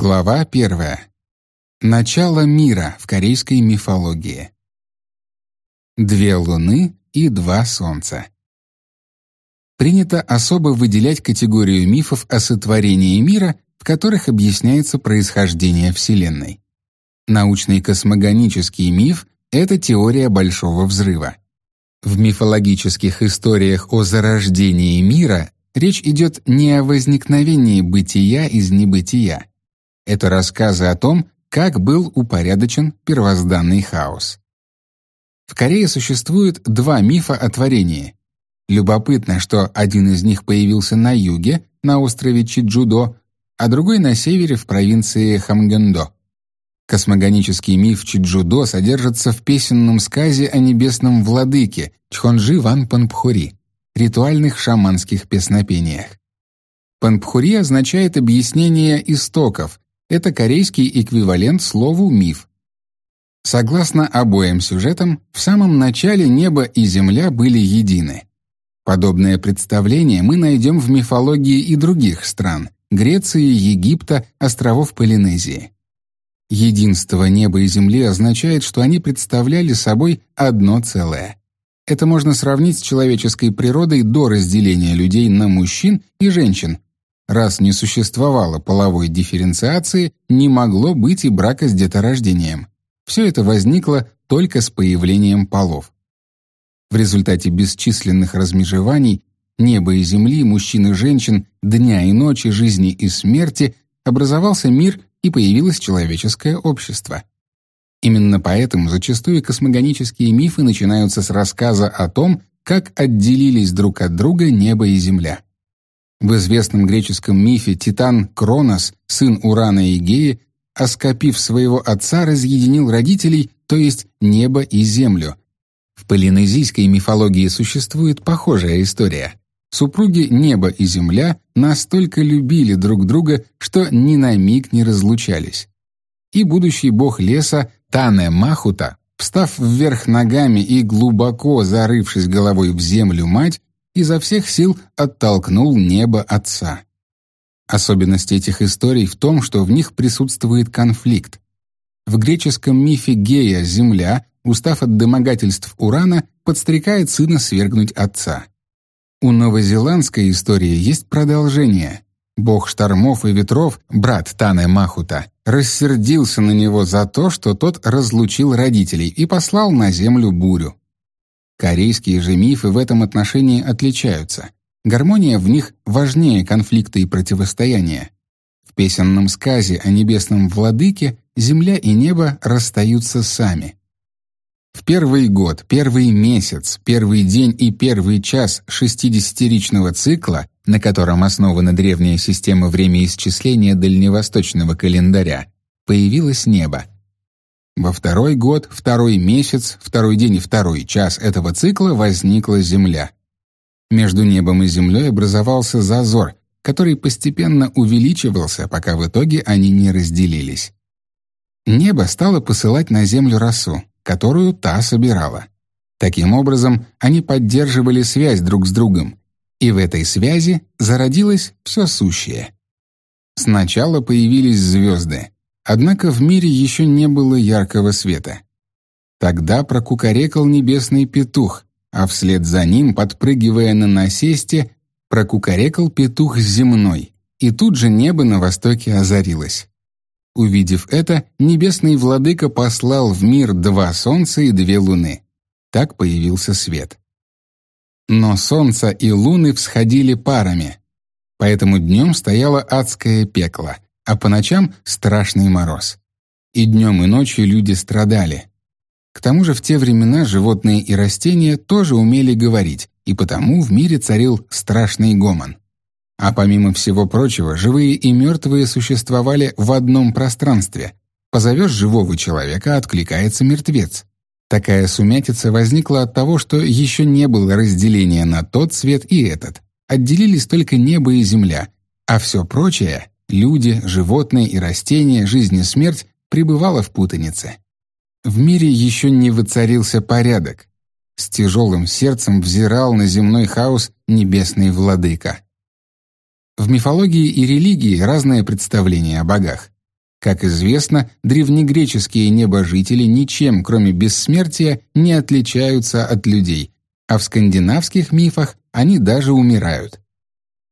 Глава первая. Начало мира в корейской мифологии. Две луны и два солнца. Принято особо выделять категорию мифов о сотворении мира, в которых объясняется происхождение Вселенной. Научный космогонический миф — это теория Большого Взрыва. В мифологических историях о зарождении мира речь идет не о возникновении бытия из небытия, это рассказы о том, как был упорядочен первозданный хаос. В Корее существует два мифа о творении. Любопытно, что один из них появился на юге, на острове Чиджудо, а другой на севере в провинции Хамгёндо. Космогонический миф Чиджудо содержится в песенном сказе о небесном владыке Чхонжи Ван Панпхури, ритуальных шаманских песнопениях. Панпхури означает объяснение истоков, это корейский эквивалент слову «миф». Согласно обоим сюжетам, в самом начале небо и земля были едины. Подобное представление мы найдем в мифологии и других стран — Греции, Египта, островов Полинезии. Единство неба и земли означает, что они представляли собой одно целое. Это можно сравнить с человеческой природой до разделения людей на мужчин и женщин, Раз не существовало половой дифференциации, не могло быть и брака с деторождением. Все это возникло только с появлением полов. В результате бесчисленных размежеваний неба и земли, мужчин и женщин, дня и ночи, жизни и смерти образовался мир и появилось человеческое общество. Именно поэтому зачастую космогонические мифы начинаются с рассказа о том, как отделились друг от друга небо и земля. В известном греческом мифе Титан Кронос, сын Урана и Геи, оскопив своего отца, разъединил родителей, то есть небо и землю. В полинезийской мифологии существует похожая история. Супруги Небо и Земля настолько любили друг друга, что ни на миг не разлучались. И будущий бог леса Тане Махута, встав вверх ногами и глубоко зарывшись головой в землю мать, изо всех сил оттолкнул небо отца. Особенность этих историй в том, что в них присутствует конфликт. В греческом мифе Гея земля, устав от домогательств Урана, подстрекает сына свергнуть отца. У новозеландской истории есть продолжение. Бог штормов и ветров, брат Тане Махута, рассердился на него за то, что тот разлучил родителей и послал на землю бурю. Корейские же мифы в этом отношении отличаются. Гармония в них важнее конфликта и противостояния. В песенном сказе о небесном владыке земля и небо расстаются сами. В первый год, первый месяц, первый день и первый час шестидесятиричного цикла, на котором основана древняя система времяисчисления дальневосточного календаря, появилось небо — во второй год, второй месяц, второй день и второй час этого цикла возникла Земля. Между небом и Землей образовался зазор, который постепенно увеличивался, пока в итоге они не разделились. Небо стало посылать на Землю росу, которую та собирала. Таким образом, они поддерживали связь друг с другом, и в этой связи зародилось все сущее. Сначала появились звезды, Однако в мире еще не было яркого света. Тогда прокукарекал небесный петух, а вслед за ним, подпрыгивая на насесте, прокукарекал петух земной, и тут же небо на востоке озарилось. Увидев это, небесный владыка послал в мир два солнца и две луны. Так появился свет. Но солнце и луны всходили парами, поэтому днем стояло адское пекло — а по ночам страшный мороз. И днем и ночью люди страдали. К тому же в те времена животные и растения тоже умели говорить, и потому в мире царил страшный гомон. А помимо всего прочего, живые и мертвые существовали в одном пространстве. Позовешь живого человека, откликается мертвец. Такая сумятица возникла от того, что еще не было разделения на тот свет и этот. Отделились только небо и земля, а все прочее Люди, животные и растения, жизнь и смерть пребывала в путанице. В мире еще не воцарился порядок. С тяжелым сердцем взирал на земной хаос небесный владыка. В мифологии и религии разное представление о богах. Как известно, древнегреческие небожители ничем, кроме бессмертия, не отличаются от людей, а в скандинавских мифах они даже умирают.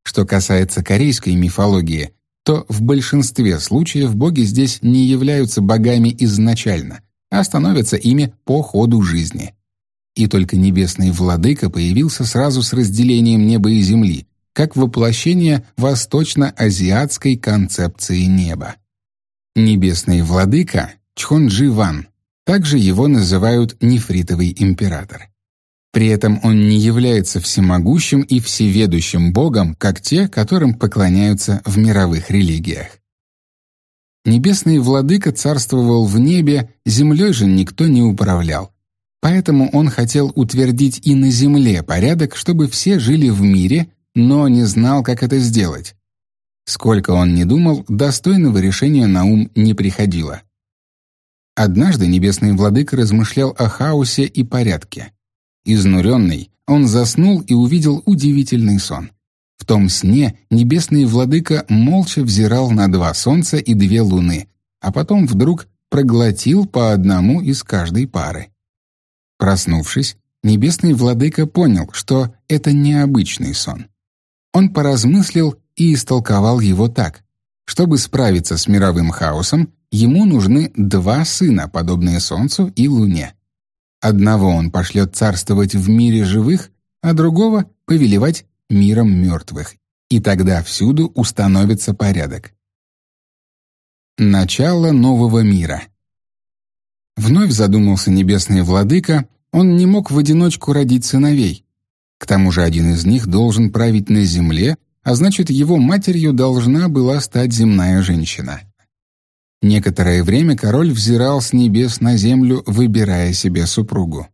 Что касается корейской мифологии, то в большинстве случаев боги здесь не являются богами изначально, а становятся ими по ходу жизни. И только небесный владыка появился сразу с разделением неба и земли, как воплощение восточно-азиатской концепции неба. Небесный владыка Чхонджи Ван, также его называют нефритовый император. При этом он не является всемогущим и всеведущим богом, как те, которым поклоняются в мировых религиях. Небесный владыка царствовал в небе, землей же никто не управлял. Поэтому он хотел утвердить и на земле порядок, чтобы все жили в мире, но не знал, как это сделать. Сколько он ни думал, достойного решения на ум не приходило. Однажды небесный владыка размышлял о хаосе и порядке. Изнуренный, он заснул и увидел удивительный сон. В том сне небесный владыка молча взирал на два солнца и две луны, а потом вдруг проглотил по одному из каждой пары. Проснувшись, небесный владыка понял, что это необычный сон. Он поразмыслил и истолковал его так. Чтобы справиться с мировым хаосом, ему нужны два сына, подобные Солнцу и Луне. Одного он пошлет царствовать в мире живых, а другого — повелевать миром мертвых. И тогда всюду установится порядок. Начало нового мира. Вновь задумался небесный владыка, он не мог в одиночку родить сыновей. К тому же один из них должен править на земле, а значит, его матерью должна была стать земная женщина. Некоторое время король взирал с небес на землю, выбирая себе супругу.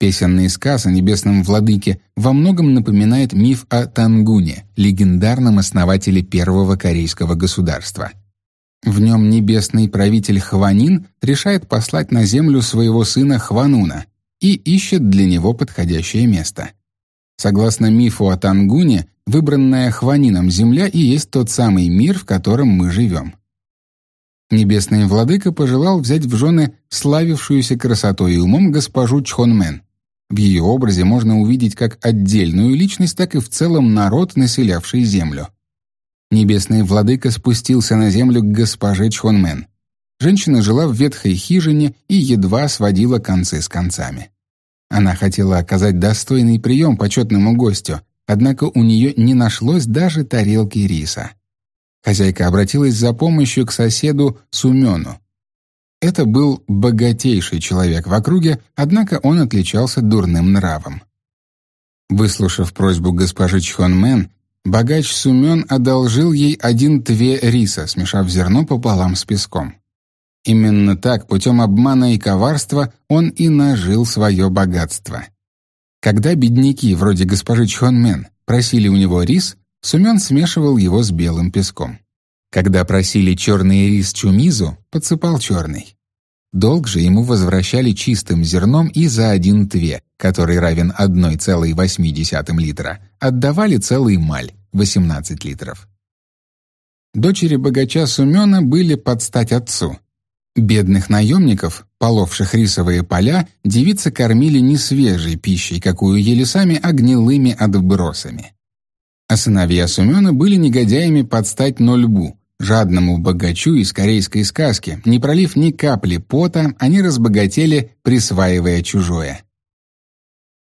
Песенный сказ о небесном владыке во многом напоминает миф о Тангуне, легендарном основателе первого корейского государства. В нем небесный правитель Хванин решает послать на землю своего сына Хвануна и ищет для него подходящее место. Согласно мифу о Тангуне, Выбранная Хванином земля и есть тот самый мир, в котором мы живем. Небесный владыка пожелал взять в жены славившуюся красотой и умом госпожу Чхонмен. В ее образе можно увидеть как отдельную личность, так и в целом народ, населявший землю. Небесный владыка спустился на землю к госпоже Чхонмен. Женщина жила в ветхой хижине и едва сводила концы с концами. Она хотела оказать достойный прием почетному гостю, Однако у нее не нашлось даже тарелки риса. Хозяйка обратилась за помощью к соседу Сумену. Это был богатейший человек в округе, однако он отличался дурным нравом. Выслушав просьбу госпожи Чхонмен, богач Сумен одолжил ей один тве риса, смешав зерно пополам с песком. Именно так, путем обмана и коварства, он и нажил свое богатство. Когда бедняки, вроде госпожи Чхонмен, просили у него рис, Сумен смешивал его с белым песком. Когда просили черный рис Чумизу, подсыпал черный. Долг же ему возвращали чистым зерном и за один тве, который равен 1,8 литра, отдавали целый маль, 18 литров. Дочери богача Сумена были под стать отцу, Бедных наемников, половших рисовые поля, девицы кормили не свежей пищей, какую ели сами, а гнилыми отбросами. А сыновья Сумена были негодяями под стать Нольбу, жадному богачу из корейской сказки. Не пролив ни капли пота, они разбогатели, присваивая чужое.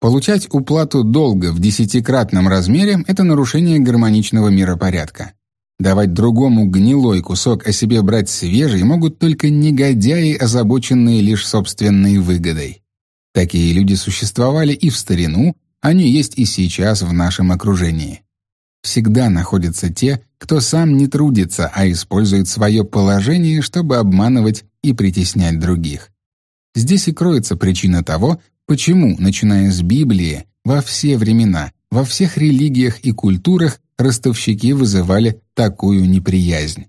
Получать уплату долга в десятикратном размере — это нарушение гармоничного миропорядка. Давать другому гнилой кусок, о себе брать свежий могут только негодяи, озабоченные лишь собственной выгодой. Такие люди существовали и в старину, они есть и сейчас в нашем окружении. Всегда находятся те, кто сам не трудится, а использует свое положение, чтобы обманывать и притеснять других. Здесь и кроется причина того, почему, начиная с Библии, во все времена, во всех религиях и культурах ростовщики вызывали такую неприязнь.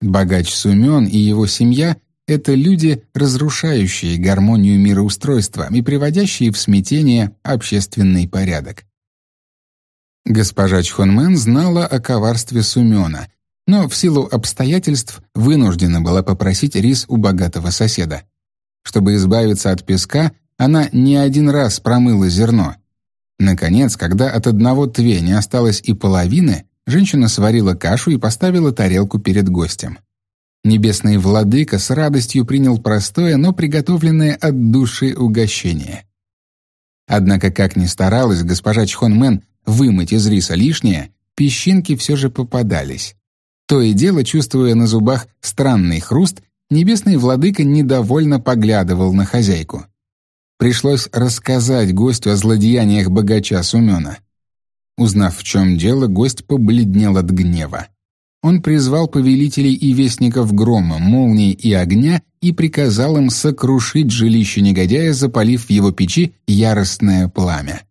Богач Сумен и его семья — это люди, разрушающие гармонию мироустройства и приводящие в смятение общественный порядок. Госпожа Чхонмен знала о коварстве Сумена, но в силу обстоятельств вынуждена была попросить рис у богатого соседа. Чтобы избавиться от песка, она не один раз промыла зерно. Наконец, когда от одного тве не осталось и половины, женщина сварила кашу и поставила тарелку перед гостем. Небесный владыка с радостью принял простое, но приготовленное от души угощение. Однако, как ни старалась госпожа Чхонмен вымыть из риса лишнее, песчинки все же попадались. То и дело, чувствуя на зубах странный хруст, небесный владыка недовольно поглядывал на хозяйку. Пришлось рассказать гостю о злодеяниях богача Сумена. Узнав, в чем дело, гость побледнел от гнева. Он призвал повелителей и вестников грома, молнии и огня и приказал им сокрушить жилище негодяя, запалив в его печи яростное пламя.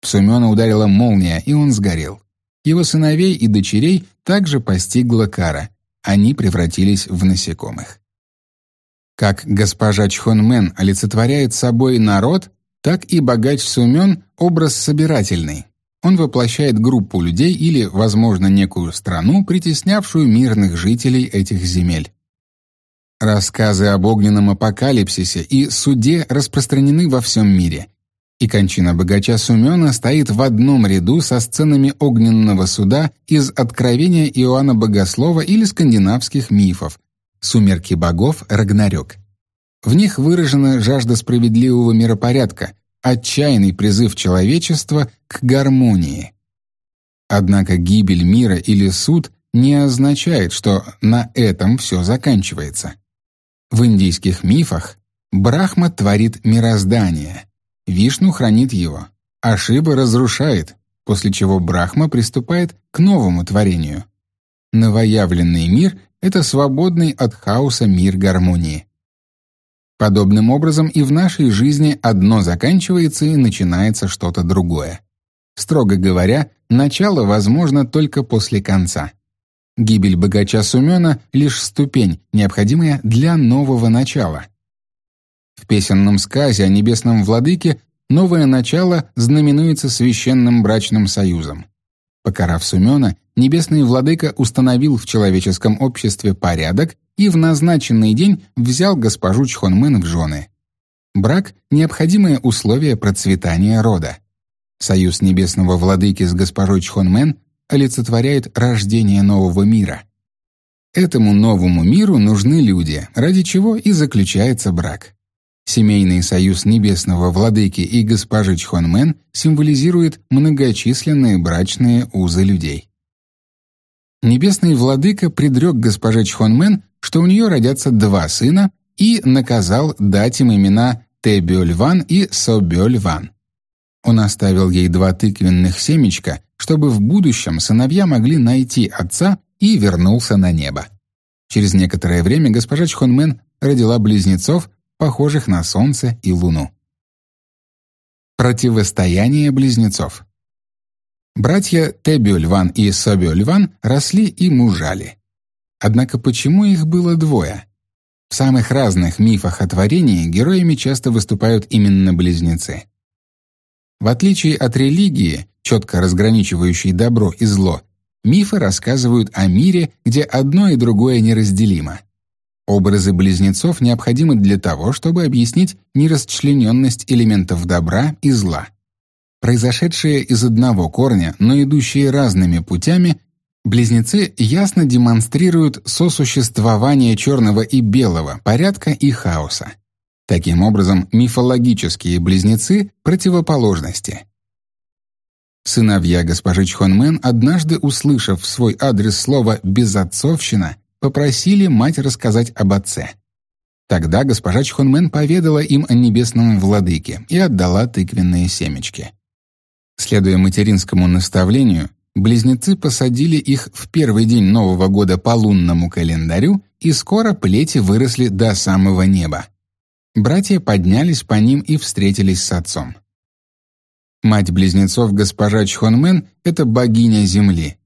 В Сумена ударила молния, и он сгорел. Его сыновей и дочерей также постигла кара. Они превратились в насекомых. Как госпожа Чхонмен олицетворяет собой народ, так и богач Сумен — образ собирательный. Он воплощает группу людей или, возможно, некую страну, притеснявшую мирных жителей этих земель. Рассказы об огненном апокалипсисе и суде распространены во всем мире. И кончина богача Сумена стоит в одном ряду со сценами огненного суда из Откровения Иоанна Богослова или скандинавских мифов, «Сумерки богов» Рагнарёк. В них выражена жажда справедливого миропорядка, отчаянный призыв человечества к гармонии. Однако гибель мира или суд не означает, что на этом все заканчивается. В индийских мифах Брахма творит мироздание, Вишну хранит его, а Шива разрушает, после чего Брахма приступает к новому творению. Новоявленный мир это свободный от хаоса мир гармонии. Подобным образом и в нашей жизни одно заканчивается и начинается что-то другое. Строго говоря, начало возможно только после конца. Гибель богача Сумена — лишь ступень, необходимая для нового начала. В песенном сказе о небесном владыке новое начало знаменуется священным брачным союзом. Покарав Сумена, небесный владыка установил в человеческом обществе порядок и в назначенный день взял госпожу Чхонмен в жены. Брак — необходимое условие процветания рода. Союз небесного владыки с госпожой Чхонмен олицетворяет рождение нового мира. Этому новому миру нужны люди, ради чего и заключается брак. Семейный союз небесного владыки и госпожи Чхонмен символизирует многочисленные брачные узы людей. Небесный владыка предрек госпоже Чхонмен, что у нее родятся два сына, и наказал дать им имена Тебёльван и Собёльван. Он оставил ей два тыквенных семечка, чтобы в будущем сыновья могли найти отца и вернулся на небо. Через некоторое время госпожа Чхонмен родила близнецов, похожих на Солнце и Луну. Противостояние близнецов Братья Тебюльван и Собюльван росли и мужали. Однако почему их было двое? В самых разных мифах о творении героями часто выступают именно близнецы. В отличие от религии, четко разграничивающей добро и зло, мифы рассказывают о мире, где одно и другое неразделимо. Образы близнецов необходимы для того, чтобы объяснить нерасчлененность элементов добра и зла. Произошедшие из одного корня, но идущие разными путями, близнецы ясно демонстрируют сосуществование черного и белого, порядка и хаоса. Таким образом, мифологические близнецы — противоположности. Сыновья госпожи Чхонмен, однажды услышав в свой адрес слово «безотцовщина», попросили мать рассказать об отце. Тогда госпожа Чхонмен поведала им о небесном владыке и отдала тыквенные семечки. Следуя материнскому наставлению, близнецы посадили их в первый день Нового года по лунному календарю, и скоро плети выросли до самого неба. Братья поднялись по ним и встретились с отцом. Мать близнецов госпожа Чхонмен — это богиня Земли,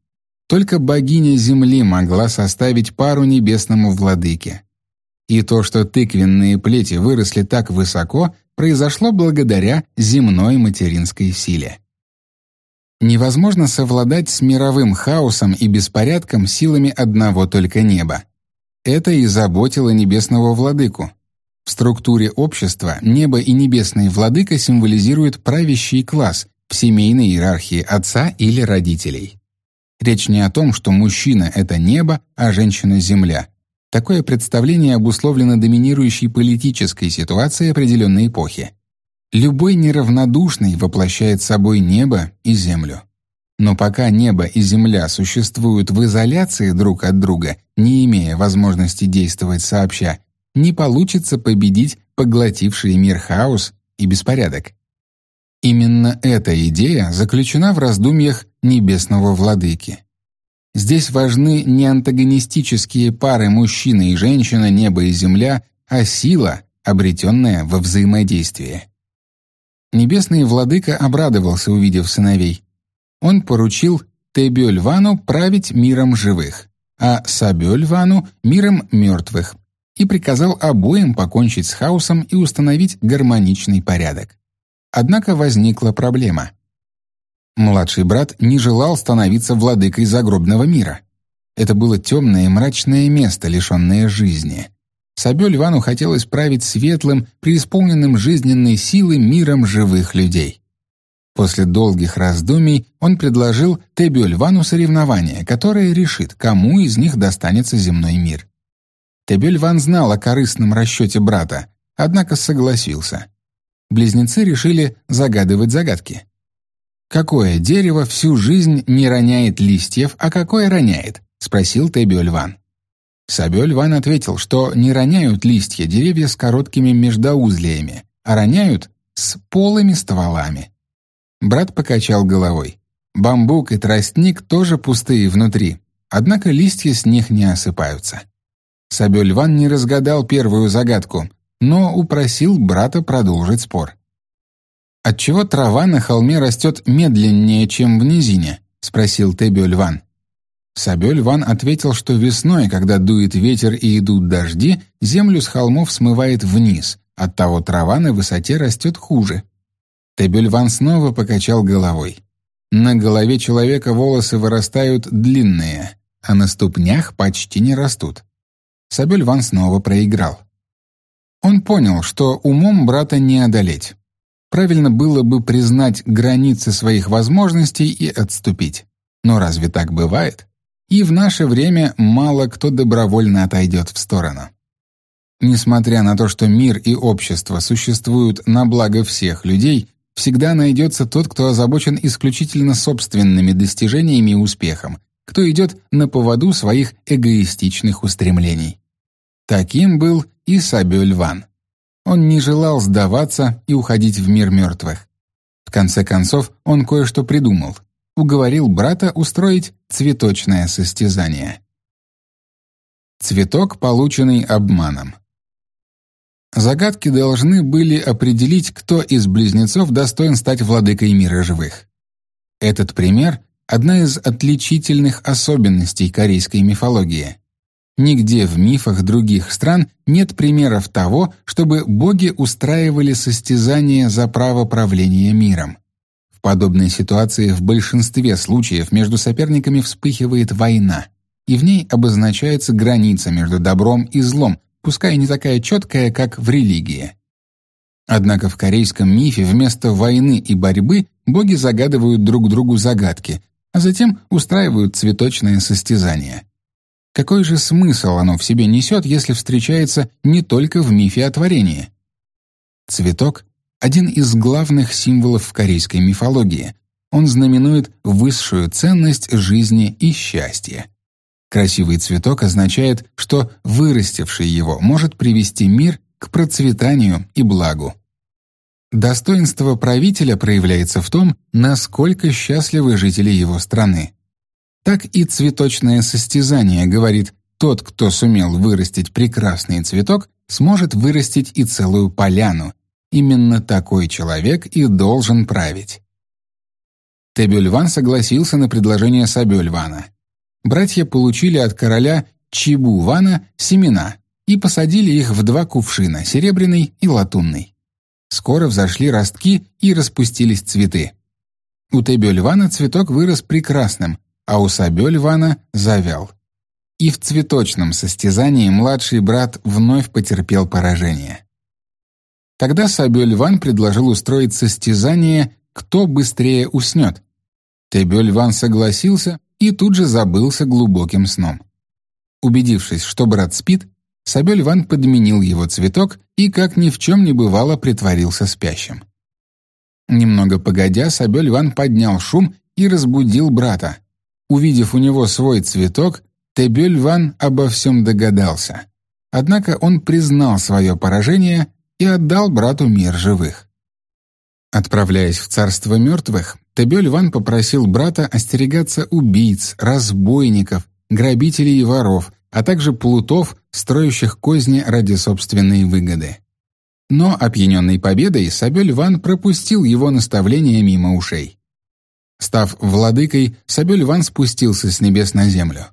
только богиня Земли могла составить пару небесному владыке. И то, что тыквенные плети выросли так высоко, произошло благодаря земной материнской силе. Невозможно совладать с мировым хаосом и беспорядком силами одного только неба. Это и заботило небесного владыку. В структуре общества небо и небесный владыка символизируют правящий класс в семейной иерархии отца или родителей. Речь не о том, что мужчина — это небо, а женщина — земля. Такое представление обусловлено доминирующей политической ситуацией определенной эпохи. Любой неравнодушный воплощает собой небо и землю. Но пока небо и земля существуют в изоляции друг от друга, не имея возможности действовать сообща, не получится победить поглотивший мир хаос и беспорядок. Именно эта идея заключена в раздумьях небесного владыки. Здесь важны не антагонистические пары мужчина и женщина, небо и земля, а сила, обретенная во взаимодействии. Небесный владыка обрадовался, увидев сыновей. Он поручил Тебёльвану править миром живых, а Сабёльвану — миром мертвых, и приказал обоим покончить с хаосом и установить гармоничный порядок. Однако возникла проблема. Младший брат не желал становиться владыкой загробного мира. Это было темное и мрачное место, лишенное жизни. Сабё Львану хотелось править светлым, преисполненным жизненной силы миром живых людей. После долгих раздумий он предложил Тебю Львану соревнование, которое решит, кому из них достанется земной мир. Тебю Льван знал о корыстном расчете брата, однако согласился. Близнецы решили загадывать загадки. «Какое дерево всю жизнь не роняет листьев, а какое роняет?» — спросил Тебю Льван. Сабёль Ван ответил, что не роняют листья деревья с короткими междоузлиями, а роняют с полыми стволами. Брат покачал головой. Бамбук и тростник тоже пустые внутри, однако листья с них не осыпаются. Сабёль Ван не разгадал первую загадку, но упросил брата продолжить спор. «Отчего трава на холме растет медленнее, чем в низине?» — спросил Тебёль Ван. Сабель Ван ответил, что весной, когда дует ветер и идут дожди, землю с холмов смывает вниз, оттого трава на высоте растет хуже. Тебель Ван снова покачал головой. На голове человека волосы вырастают длинные, а на ступнях почти не растут. Сабель Ван снова проиграл. Он понял, что умом брата не одолеть. Правильно было бы признать границы своих возможностей и отступить. Но разве так бывает? и в наше время мало кто добровольно отойдет в сторону. Несмотря на то, что мир и общество существуют на благо всех людей, всегда найдется тот, кто озабочен исключительно собственными достижениями и успехом, кто идет на поводу своих эгоистичных устремлений. Таким был и Сабюль Ван. Он не желал сдаваться и уходить в мир мертвых. В конце концов, он кое-что придумал — уговорил брата устроить цветочное состязание. Цветок, полученный обманом. Загадки должны были определить, кто из близнецов достоин стать владыкой мира живых. Этот пример — одна из отличительных особенностей корейской мифологии. Нигде в мифах других стран нет примеров того, чтобы боги устраивали состязания за право правления миром подобной ситуации в большинстве случаев между соперниками вспыхивает война, и в ней обозначается граница между добром и злом, пускай не такая четкая, как в религии. Однако в корейском мифе вместо войны и борьбы боги загадывают друг другу загадки, а затем устраивают цветочное состязание. Какой же смысл оно в себе несет, если встречается не только в мифе о творении? Цветок один из главных символов в корейской мифологии. Он знаменует высшую ценность жизни и счастья. Красивый цветок означает, что вырастивший его может привести мир к процветанию и благу. Достоинство правителя проявляется в том, насколько счастливы жители его страны. Так и цветочное состязание говорит, тот, кто сумел вырастить прекрасный цветок, сможет вырастить и целую поляну, Именно такой человек и должен править. Тебюльван согласился на предложение Сабюльвана. Братья получили от короля Чибу-Вана семена и посадили их в два кувшина, серебряный и латунный. Скоро взошли ростки и распустились цветы. У Тебёльвана цветок вырос прекрасным, а у Сабёльвана завял. И в цветочном состязании младший брат вновь потерпел поражение. Тогда Сабёльван предложил устроить состязание «Кто быстрее уснет?». Тебёльван согласился и тут же забылся глубоким сном. Убедившись, что брат спит, Сабёльван подменил его цветок и, как ни в чем не бывало, притворился спящим. Немного погодя, Сабёльван поднял шум и разбудил брата. Увидев у него свой цветок, Тебёльван обо всем догадался. Однако он признал свое поражение и отдал брату мир живых. Отправляясь в царство мертвых, Тебёль-Ван попросил брата остерегаться убийц, разбойников, грабителей и воров, а также плутов, строящих козни ради собственной выгоды. Но, опьяненный победой, Сабёль-Ван пропустил его наставления мимо ушей. Став владыкой, Сабёль-Ван спустился с небес на землю.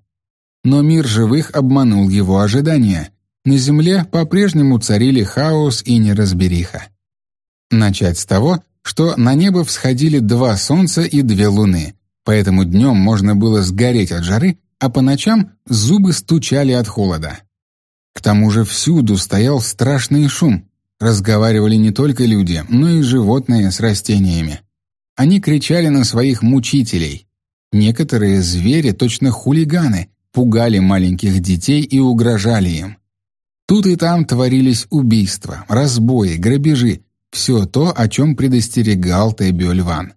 Но мир живых обманул его ожидания. На земле по-прежнему царили хаос и неразбериха. Начать с того, что на небо всходили два солнца и две луны, поэтому днем можно было сгореть от жары, а по ночам зубы стучали от холода. К тому же всюду стоял страшный шум. Разговаривали не только люди, но и животные с растениями. Они кричали на своих мучителей. Некоторые звери, точно хулиганы, пугали маленьких детей и угрожали им. Тут и там творились убийства, разбои, грабежи, все то, о чем предостерегал Тебиольван.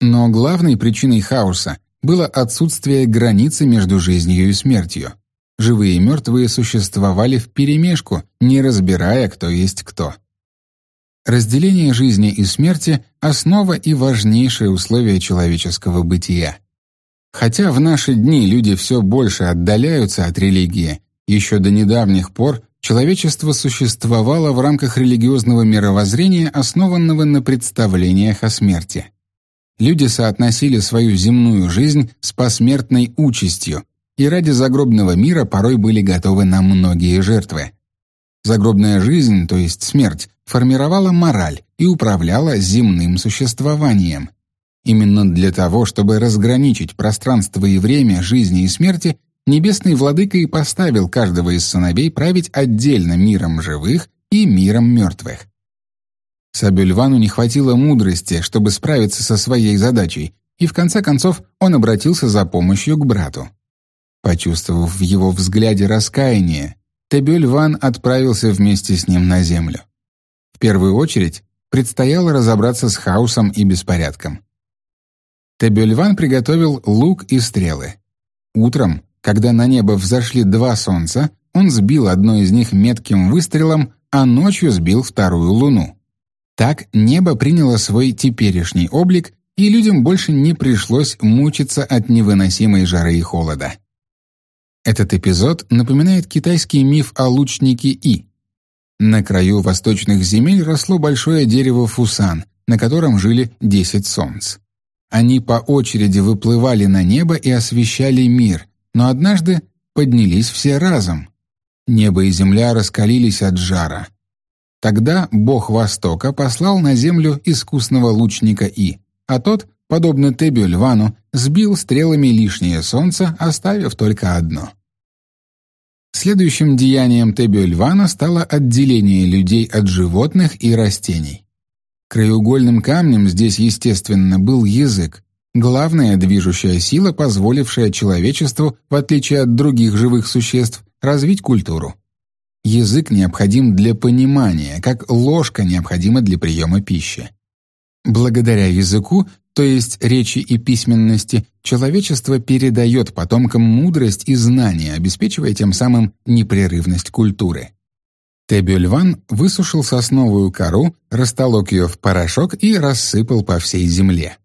Но главной причиной хаоса было отсутствие границы между жизнью и смертью. Живые и мертвые существовали вперемешку, не разбирая, кто есть кто. Разделение жизни и смерти — основа и важнейшее условие человеческого бытия. Хотя в наши дни люди все больше отдаляются от религии, еще до недавних пор человечество существовало в рамках религиозного мировоззрения, основанного на представлениях о смерти. Люди соотносили свою земную жизнь с посмертной участью и ради загробного мира порой были готовы на многие жертвы. Загробная жизнь, то есть смерть, формировала мораль и управляла земным существованием. Именно для того, чтобы разграничить пространство и время жизни и смерти, небесный владыка и поставил каждого из сыновей править отдельно миром живых и миром мертвых. Сабюльвану не хватило мудрости, чтобы справиться со своей задачей, и в конце концов он обратился за помощью к брату. Почувствовав в его взгляде раскаяние, Тебюльван отправился вместе с ним на землю. Первую очередь предстояло разобраться с хаосом и беспорядком. Тебюльван приготовил лук и стрелы. Утром когда на небо взошли два солнца, он сбил одно из них метким выстрелом, а ночью сбил вторую луну. Так небо приняло свой теперешний облик, и людям больше не пришлось мучиться от невыносимой жары и холода. Этот эпизод напоминает китайский миф о лучнике И. На краю восточных земель росло большое дерево фусан, на котором жили десять солнц. Они по очереди выплывали на небо и освещали мир, но однажды поднялись все разом. Небо и земля раскалились от жара. Тогда бог Востока послал на землю искусного лучника И, а тот, подобно Тебю Львану, сбил стрелами лишнее солнце, оставив только одно. Следующим деянием Тебю Львана стало отделение людей от животных и растений. Краеугольным камнем здесь, естественно, был язык, Главная движущая сила, позволившая человечеству, в отличие от других живых существ, развить культуру. Язык необходим для понимания, как ложка необходима для приема пищи. Благодаря языку, то есть речи и письменности, человечество передает потомкам мудрость и знания, обеспечивая тем самым непрерывность культуры. Тебюльван высушил сосновую кору, растолок ее в порошок и рассыпал по всей земле.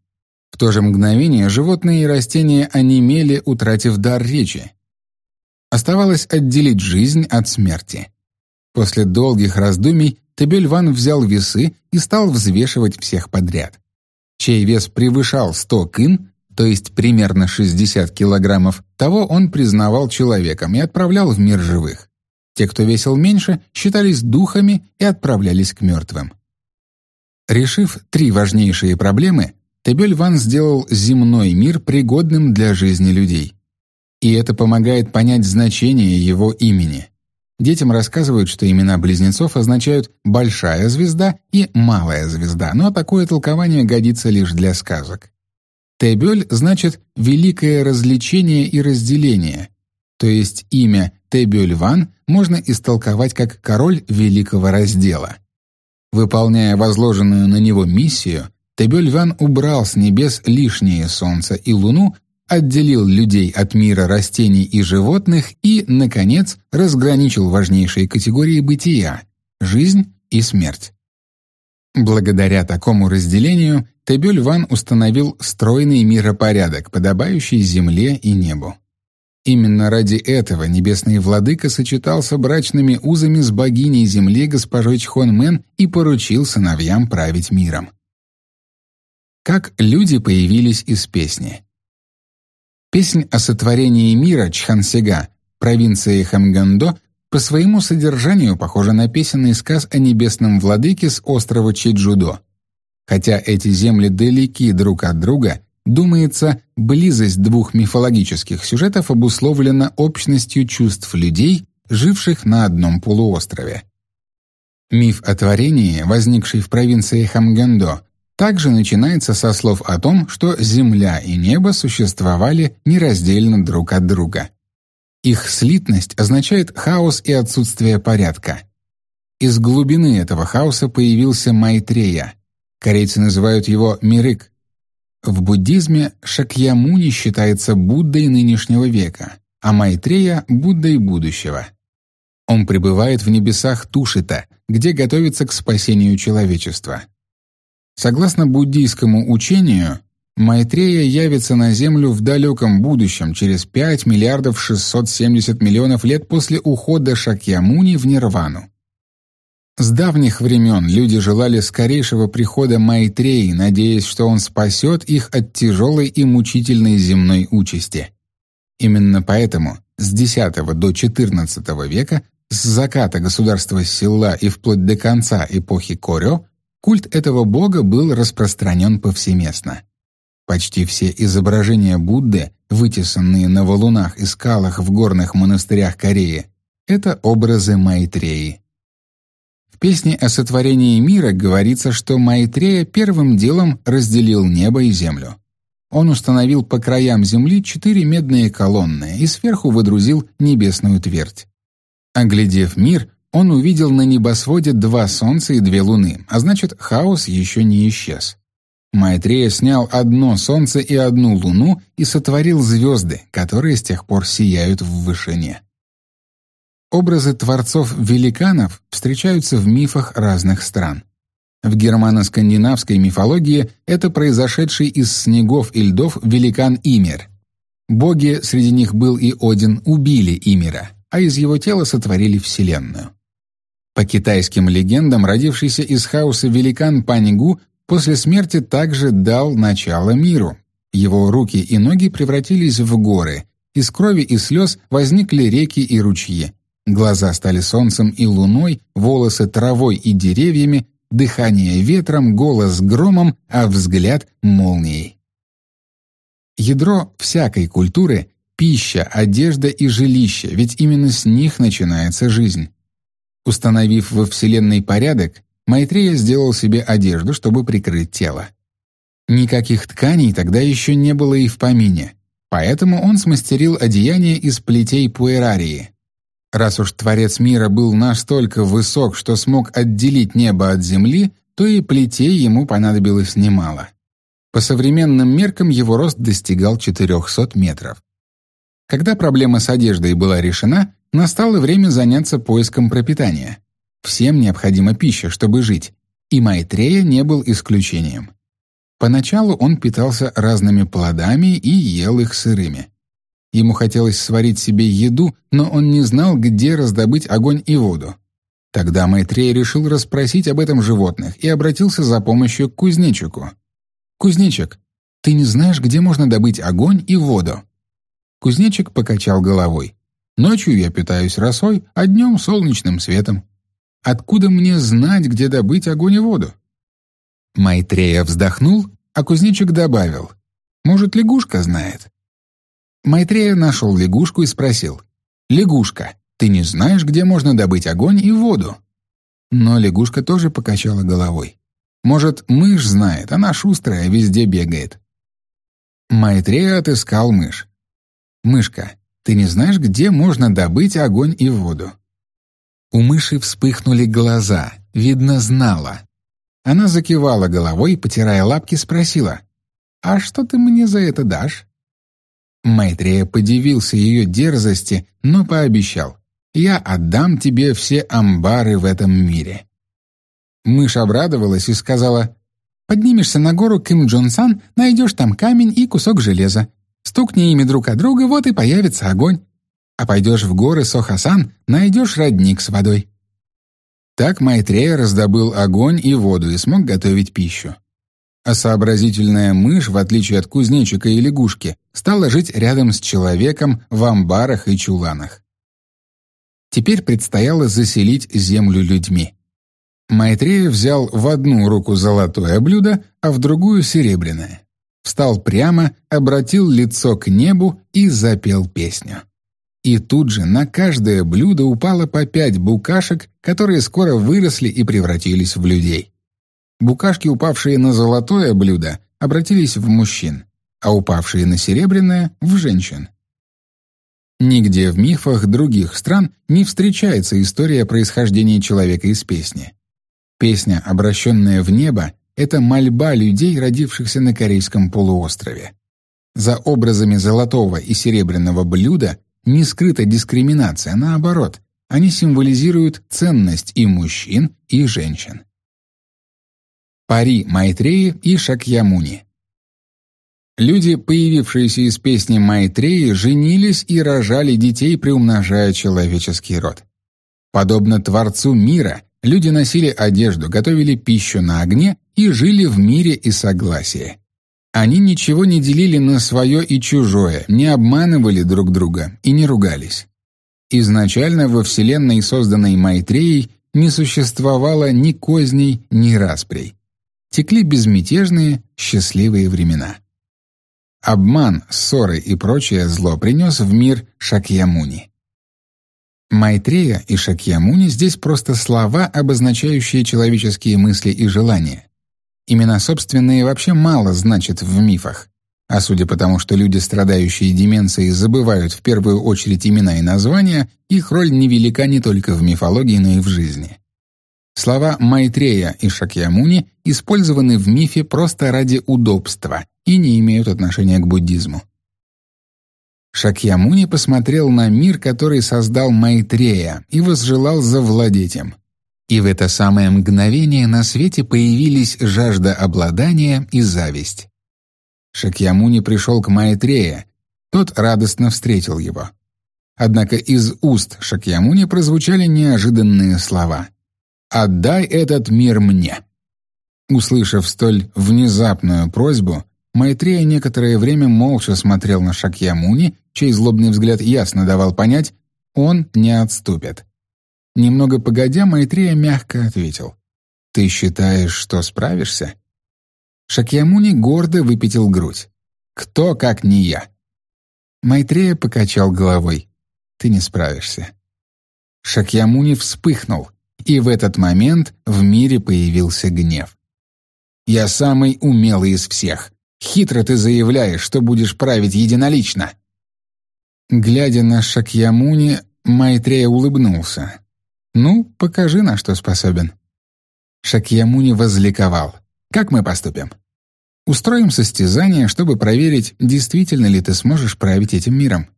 В то же мгновение животные и растения онемели, утратив дар речи. Оставалось отделить жизнь от смерти. После долгих раздумий Тебельван взял весы и стал взвешивать всех подряд. Чей вес превышал 100 кын, то есть примерно 60 килограммов, того он признавал человеком и отправлял в мир живых. Те, кто весил меньше, считались духами и отправлялись к мертвым. Решив три важнейшие проблемы Тебель-Ван сделал земной мир пригодным для жизни людей. И это помогает понять значение его имени. Детям рассказывают, что имена близнецов означают «большая звезда» и «малая звезда», но такое толкование годится лишь для сказок. Тебель значит «великое развлечение и разделение», то есть имя Тебель-Ван можно истолковать как «король великого раздела». Выполняя возложенную на него миссию, Тебель-Ван убрал с небес лишнее солнце и луну, отделил людей от мира растений и животных и, наконец, разграничил важнейшие категории бытия — жизнь и смерть. Благодаря такому разделению Тебель-Ван установил стройный миропорядок, подобающий земле и небу. Именно ради этого небесный владыка сочетался брачными узами с богиней земли госпожой Чхонмен и поручил сыновьям править миром. Как люди появились из песни. Песнь о сотворении мира Чхансега, провинции Хамгандо, по своему содержанию похожа на песенный сказ о небесном владыке с острова Чеджудо. Хотя эти земли далеки друг от друга, Думается, близость двух мифологических сюжетов обусловлена общностью чувств людей, живших на одном полуострове. Миф о творении, возникший в провинции Хамгендо, также начинается со слов о том, что земля и небо существовали нераздельно друг от друга. Их слитность означает хаос и отсутствие порядка. Из глубины этого хаоса появился Майтрея. Корейцы называют его Мирык, в буддизме Шакьямуни считается Буддой нынешнего века, а Майтрея — Буддой будущего. Он пребывает в небесах Тушита, где готовится к спасению человечества. Согласно буддийскому учению, Майтрея явится на Землю в далеком будущем через 5 миллиардов 670 миллионов лет после ухода Шакьямуни в Нирвану. С давних времен люди желали скорейшего прихода Майтреи, надеясь, что он спасет их от тяжелой и мучительной земной участи. Именно поэтому с X до XIV века, с заката государства Силла и вплоть до конца эпохи Корё, культ этого бога был распространен повсеместно. Почти все изображения Будды, вытесанные на валунах и скалах в горных монастырях Кореи, это образы Майтреи. В песне о сотворении мира говорится, что Майтрея первым делом разделил небо и землю. Он установил по краям земли четыре медные колонны и сверху выдрузил небесную твердь. Оглядев мир, он увидел на небосводе два солнца и две луны, а значит, хаос еще не исчез. Майтрея снял одно солнце и одну луну и сотворил звезды, которые с тех пор сияют в вышине. Образы творцов-великанов встречаются в мифах разных стран. В германо-скандинавской мифологии это произошедший из снегов и льдов великан Имер. Боги, среди них был и Один, убили Имера, а из его тела сотворили Вселенную. По китайским легендам, родившийся из хаоса великан Панигу после смерти также дал начало миру. Его руки и ноги превратились в горы, из крови и слез возникли реки и ручьи, Глаза стали солнцем и луной, волосы травой и деревьями, дыхание ветром, голос громом, а взгляд молнией. Ядро всякой культуры — пища, одежда и жилище, ведь именно с них начинается жизнь. Установив во Вселенной порядок, Майтрея сделал себе одежду, чтобы прикрыть тело. Никаких тканей тогда еще не было и в помине, поэтому он смастерил одеяние из плетей пуэрарии — Раз уж Творец мира был настолько высок, что смог отделить небо от земли, то и плетей ему понадобилось немало. По современным меркам его рост достигал 400 метров. Когда проблема с одеждой была решена, настало время заняться поиском пропитания. Всем необходима пища, чтобы жить, и Майтрея не был исключением. Поначалу он питался разными плодами и ел их сырыми. Ему хотелось сварить себе еду, но он не знал, где раздобыть огонь и воду. Тогда Майтрей решил расспросить об этом животных и обратился за помощью к кузнечику. «Кузнечик, ты не знаешь, где можно добыть огонь и воду?» Кузнечик покачал головой. «Ночью я питаюсь росой, а днем — солнечным светом. Откуда мне знать, где добыть огонь и воду?» Майтрея вздохнул а кузнечик добавил. «Может, лягушка знает?» Майтрея нашел лягушку и спросил. «Лягушка, ты не знаешь, где можно добыть огонь и воду?» Но лягушка тоже покачала головой. «Может, мышь знает, она шустрая, везде бегает». Майтрея отыскал мышь. «Мышка, ты не знаешь, где можно добыть огонь и воду?» У мыши вспыхнули глаза, видно, знала. Она закивала головой, потирая лапки, спросила, «А что ты мне за это дашь?» Майтрея подивился ее дерзости, но пообещал, «Я отдам тебе все амбары в этом мире». Мышь обрадовалась и сказала, «Поднимешься на гору Ким Джон Сан, найдешь там камень и кусок железа. Стукни ими друг от друга, вот и появится огонь. А пойдешь в горы Сохасан, найдешь родник с водой». Так Майтрея раздобыл огонь и воду и смог готовить пищу. А сообразительная мышь, в отличие от кузнечика и лягушки, стала жить рядом с человеком в амбарах и чуланах. Теперь предстояло заселить землю людьми. Майтрея взял в одну руку золотое блюдо, а в другую — серебряное. Встал прямо, обратил лицо к небу и запел песню. И тут же на каждое блюдо упало по пять букашек, которые скоро выросли и превратились в людей. Букашки, упавшие на золотое блюдо, обратились в мужчин, а упавшие на серебряное — в женщин. Нигде в мифах других стран не встречается история происхождения человека из песни. Песня, обращенная в небо, — это мольба людей, родившихся на Корейском полуострове. За образами золотого и серебряного блюда не скрыта дискриминация, наоборот, они символизируют ценность и мужчин, и женщин. Пари Майтреи и Шакьямуни Люди, появившиеся из песни Майтреи, женились и рожали детей, приумножая человеческий род. Подобно Творцу мира, люди носили одежду, готовили пищу на огне и жили в мире и согласии. Они ничего не делили на свое и чужое, не обманывали друг друга и не ругались. Изначально во Вселенной, созданной Майтреей, не существовало ни козней, ни расприй. Текли безмятежные, счастливые времена. Обман, ссоры и прочее зло принес в мир Шакьямуни. Майтрея и Шакьямуни здесь просто слова, обозначающие человеческие мысли и желания. Имена собственные вообще мало значат в мифах. А судя по тому, что люди, страдающие деменцией, забывают в первую очередь имена и названия, их роль невелика не только в мифологии, но и в жизни. Слова Майтрея и Шакьямуни использованы в мифе просто ради удобства и не имеют отношения к буддизму. Шакьямуни посмотрел на мир, который создал Майтрея, и возжелал завладеть им. И в это самое мгновение на свете появились жажда обладания и зависть. Шакьямуни пришел к Маэтрея, тот радостно встретил его. Однако из уст Шакьямуни прозвучали неожиданные слова «Отдай этот мир мне». Услышав столь внезапную просьбу, Майтрея некоторое время молча смотрел на Шакьямуни, чей злобный взгляд ясно давал понять, он не отступит. Немного погодя, Майтрея мягко ответил. «Ты считаешь, что справишься?» Шакьямуни гордо выпятил грудь. «Кто, как не я?» Майтрея покачал головой. «Ты не справишься». Шакьямуни вспыхнул, и в этот момент в мире появился гнев. «Я самый умелый из всех. Хитро ты заявляешь, что будешь править единолично». Глядя на Шакьямуни, Майтрея улыбнулся. «Ну, покажи, на что способен». Шакьямуни возликовал. «Как мы поступим?» «Устроим состязание, чтобы проверить, действительно ли ты сможешь править этим миром».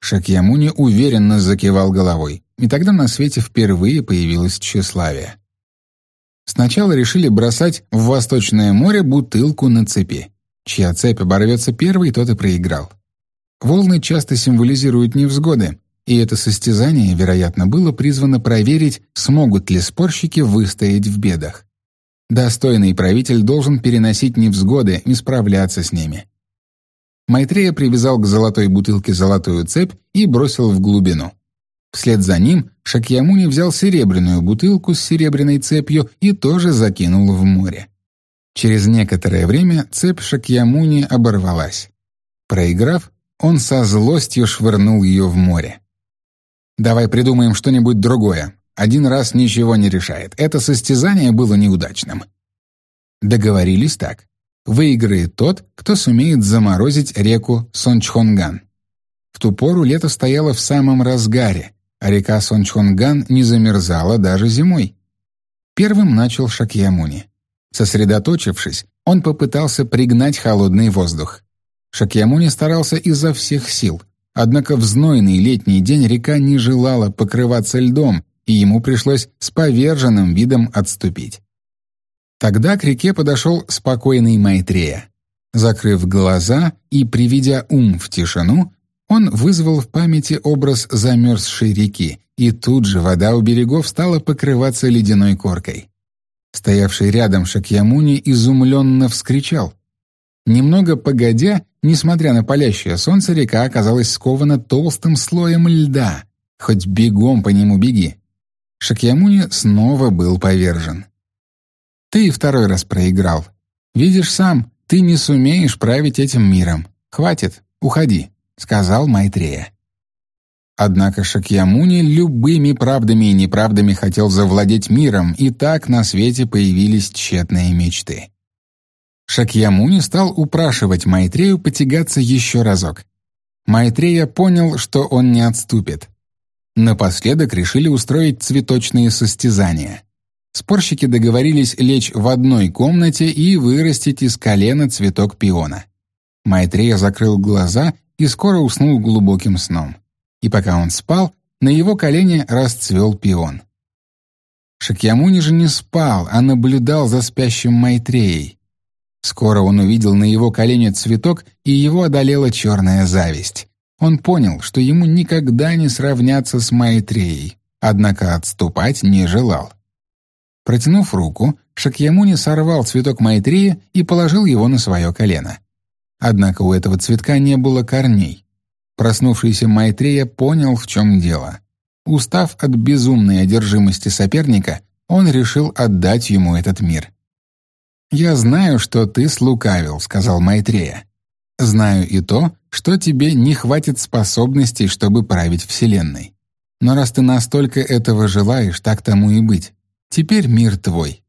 Шакьямуни уверенно закивал головой, и тогда на свете впервые появилось тщеславие. Сначала решили бросать в Восточное море бутылку на цепи. Чья цепь оборвется первой, тот и проиграл. Волны часто символизируют невзгоды, и это состязание, вероятно, было призвано проверить, смогут ли спорщики выстоять в бедах. Достойный правитель должен переносить невзгоды и справляться с ними. Майтрея привязал к золотой бутылке золотую цепь и бросил в глубину. Вслед за ним Шакьямуни взял серебряную бутылку с серебряной цепью и тоже закинул в море. Через некоторое время цепь Шакьямуни оборвалась. Проиграв, он со злостью швырнул ее в море. «Давай придумаем что-нибудь другое. Один раз ничего не решает. Это состязание было неудачным». Договорились так. Выиграет тот, кто сумеет заморозить реку Сончхонган. В ту пору лето стояло в самом разгаре, река Сончхонган не замерзала даже зимой. Первым начал Шакьямуни. Сосредоточившись, он попытался пригнать холодный воздух. Шакьямуни старался изо всех сил, однако в знойный летний день река не желала покрываться льдом, и ему пришлось с поверженным видом отступить. Тогда к реке подошел спокойный Майтрея. Закрыв глаза и приведя ум в тишину, он вызвал в памяти образ замерзшей реки, и тут же вода у берегов стала покрываться ледяной коркой. Стоявший рядом Шакьямуни изумленно вскричал. Немного погодя, несмотря на палящее солнце, река оказалась скована толстым слоем льда. Хоть бегом по нему беги. Шакьямуни снова был повержен. Ты второй раз проиграл. Видишь сам, ты не сумеешь править этим миром. Хватит, уходи», — сказал Майтрея. Однако Шакьямуни любыми правдами и неправдами хотел завладеть миром, и так на свете появились тщетные мечты. Шакьямуни стал упрашивать Майтрею потягаться еще разок. Майтрея понял, что он не отступит. Напоследок решили устроить цветочные состязания. Спорщики договорились лечь в одной комнате и вырастить из колена цветок пиона. Майтрея закрыл глаза и скоро уснул глубоким сном. И пока он спал, на его колене расцвел пион. Шакьямуни же не спал, а наблюдал за спящим Майтреей. Скоро он увидел на его колене цветок, и его одолела черная зависть. Он понял, что ему никогда не сравняться с Майтреей, однако отступать не желал. Протянув руку, Шакьямуни сорвал цветок Майтрея и положил его на свое колено. Однако у этого цветка не было корней. Проснувшийся Майтрея понял, в чем дело. Устав от безумной одержимости соперника, он решил отдать ему этот мир. «Я знаю, что ты слукавил», — сказал Майтрея. «Знаю и то, что тебе не хватит способностей, чтобы править Вселенной. Но раз ты настолько этого желаешь, так тому и быть. Теперь мир твой.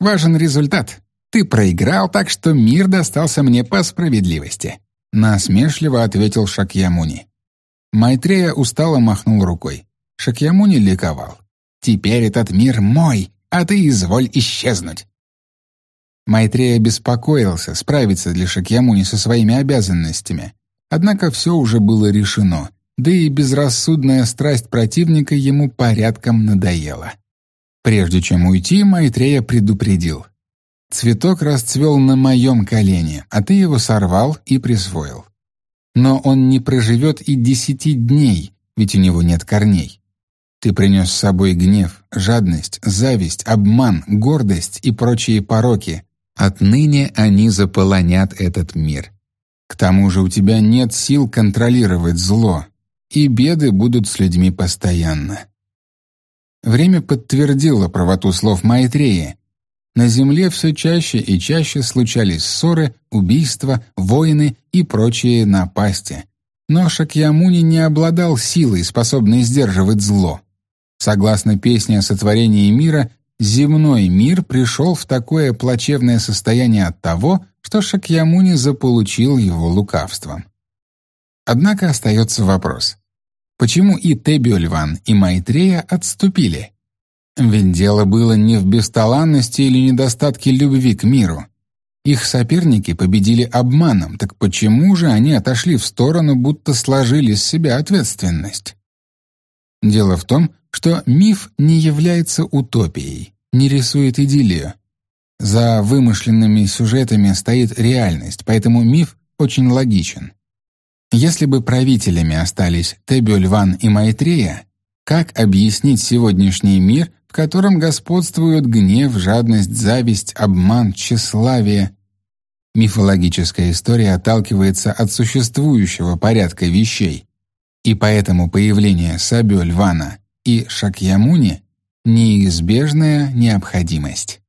Важен результат. Ты проиграл, так что мир достался мне по справедливости», — насмешливо ответил Шакьямуни. Майтрея устало махнул рукой. Шакьямуни ликовал. «Теперь этот мир мой, а ты изволь исчезнуть». Майтрея беспокоился, справиться ли Шакьямуни со своими обязанностями. Однако все уже было решено, да и безрассудная страсть противника ему порядком надоела. Прежде чем уйти, Майтрея предупредил. «Цветок расцвел на моем колене, а ты его сорвал и присвоил. Но он не проживет и десяти дней, ведь у него нет корней. Ты принес с собой гнев, жадность, зависть, обман, гордость и прочие пороки. Отныне они заполонят этот мир. К тому же у тебя нет сил контролировать зло, и беды будут с людьми постоянно. Время подтвердило правоту слов Майтрея. На земле все чаще и чаще случались ссоры, убийства, войны и прочие напасти. Но Шакьямуни не обладал силой, способной сдерживать зло. Согласно песне о сотворении мира, земной мир пришел в такое плачевное состояние от того, что Шакьямуни заполучил его лукавством. Однако остается вопрос. Почему и Тебюльван, и Майтрея отступили? Ведь дело было не в бесталанности или недостатке любви к миру. Их соперники победили обманом, так почему же они отошли в сторону, будто сложили с себя ответственность? Дело в том, что миф не является утопией, не рисует идиллию. За вымышленными сюжетами стоит реальность, поэтому миф очень логичен. Если бы правителями остались Тебюльван и Майтрея, как объяснить сегодняшний мир, котором господствуют гнев, жадность, зависть, обман, тщеславие? Мифологическая история отталкивается от существующего порядка вещей, и поэтому появление Сабюльвана и Шакьямуни — неизбежная необходимость.